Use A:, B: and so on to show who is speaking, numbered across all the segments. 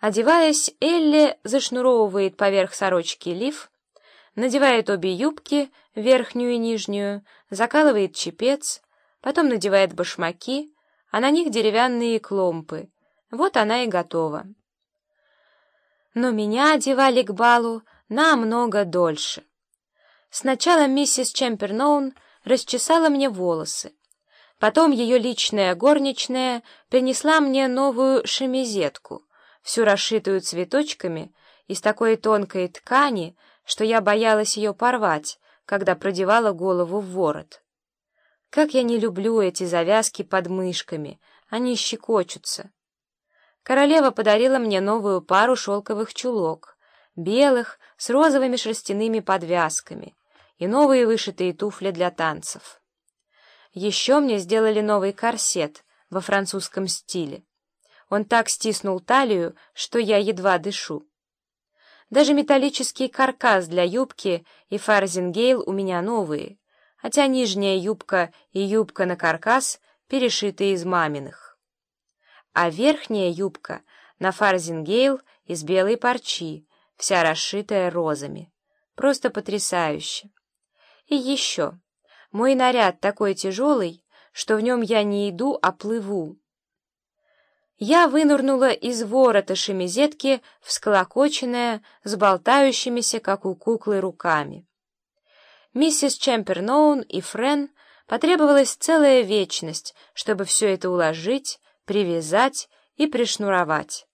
A: Одеваясь, Элли зашнуровывает поверх сорочки лиф, надевает обе юбки, верхнюю и нижнюю, закалывает чепец, потом надевает башмаки, а на них деревянные кломпы. Вот она и готова. Но меня одевали к балу намного дольше. Сначала миссис Чемперноун расчесала мне волосы. Потом ее личная горничная принесла мне новую шемизетку — всю расшитую цветочками, из такой тонкой ткани, что я боялась ее порвать, когда продевала голову в ворот. Как я не люблю эти завязки под мышками, они щекочутся. Королева подарила мне новую пару шелковых чулок, белых, с розовыми шерстяными подвязками, и новые вышитые туфли для танцев. Еще мне сделали новый корсет во французском стиле. Он так стиснул талию, что я едва дышу. Даже металлический каркас для юбки и фарзингейл у меня новые, хотя нижняя юбка и юбка на каркас перешиты из маминых. А верхняя юбка на фарзингейл из белой парчи, вся расшитая розами. Просто потрясающе. И еще. Мой наряд такой тяжелый, что в нем я не иду, а плыву. Я вынырнула из ворота шемизетки, всколокоченная, с болтающимися, как у куклы, руками. Миссис Чемперноун и Френ потребовалась целая вечность, чтобы все это уложить, привязать и пришнуровать.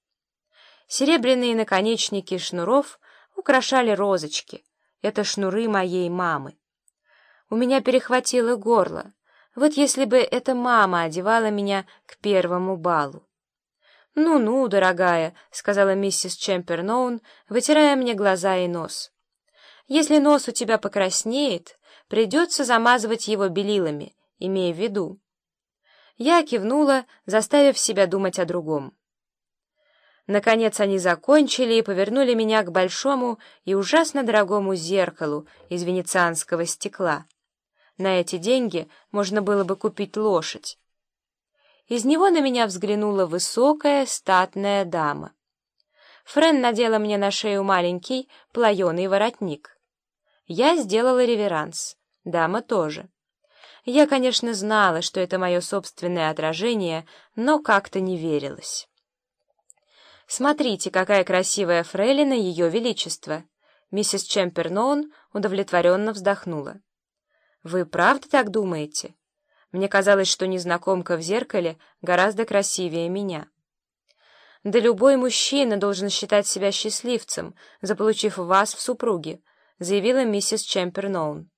A: Серебряные наконечники шнуров украшали розочки. Это шнуры моей мамы. У меня перехватило горло. Вот если бы эта мама одевала меня к первому балу. «Ну-ну, дорогая», — сказала миссис Чемперноун, вытирая мне глаза и нос. «Если нос у тебя покраснеет, придется замазывать его белилами, имея в виду». Я кивнула, заставив себя думать о другом. Наконец они закончили и повернули меня к большому и ужасно дорогому зеркалу из венецианского стекла. На эти деньги можно было бы купить лошадь. Из него на меня взглянула высокая, статная дама. Френ надела мне на шею маленький плаеный воротник. Я сделала реверанс, дама тоже. Я, конечно, знала, что это мое собственное отражение, но как-то не верилась. «Смотрите, какая красивая фрейлина Ее Величество!» Миссис Чемперноун удовлетворенно вздохнула. «Вы правда так думаете?» Мне казалось, что незнакомка в зеркале гораздо красивее меня. Да любой мужчина должен считать себя счастливцем, заполучив вас в супруги, заявила миссис Чемперноун.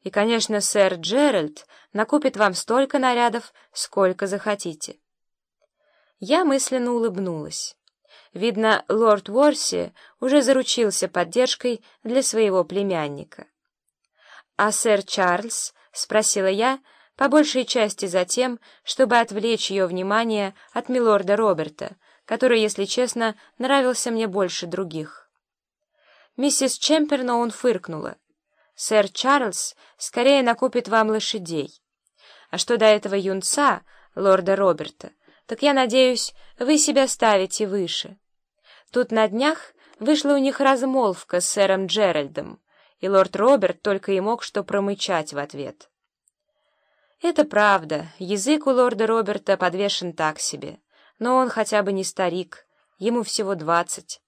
A: И, конечно, сэр Джеральд накупит вам столько нарядов, сколько захотите. Я мысленно улыбнулась. Видно, лорд Уорси уже заручился поддержкой для своего племянника. — А сэр Чарльз? — спросила я, — по большей части за тем, чтобы отвлечь ее внимание от милорда Роберта, который, если честно, нравился мне больше других. Миссис Чемперноун фыркнула. «Сэр Чарльз скорее накупит вам лошадей. А что до этого юнца, лорда Роберта, так я надеюсь, вы себя ставите выше. Тут на днях вышла у них размолвка с сэром Джеральдом, и лорд Роберт только и мог что промычать в ответ». Это правда, язык у лорда Роберта подвешен так себе, но он хотя бы не старик, ему всего двадцать.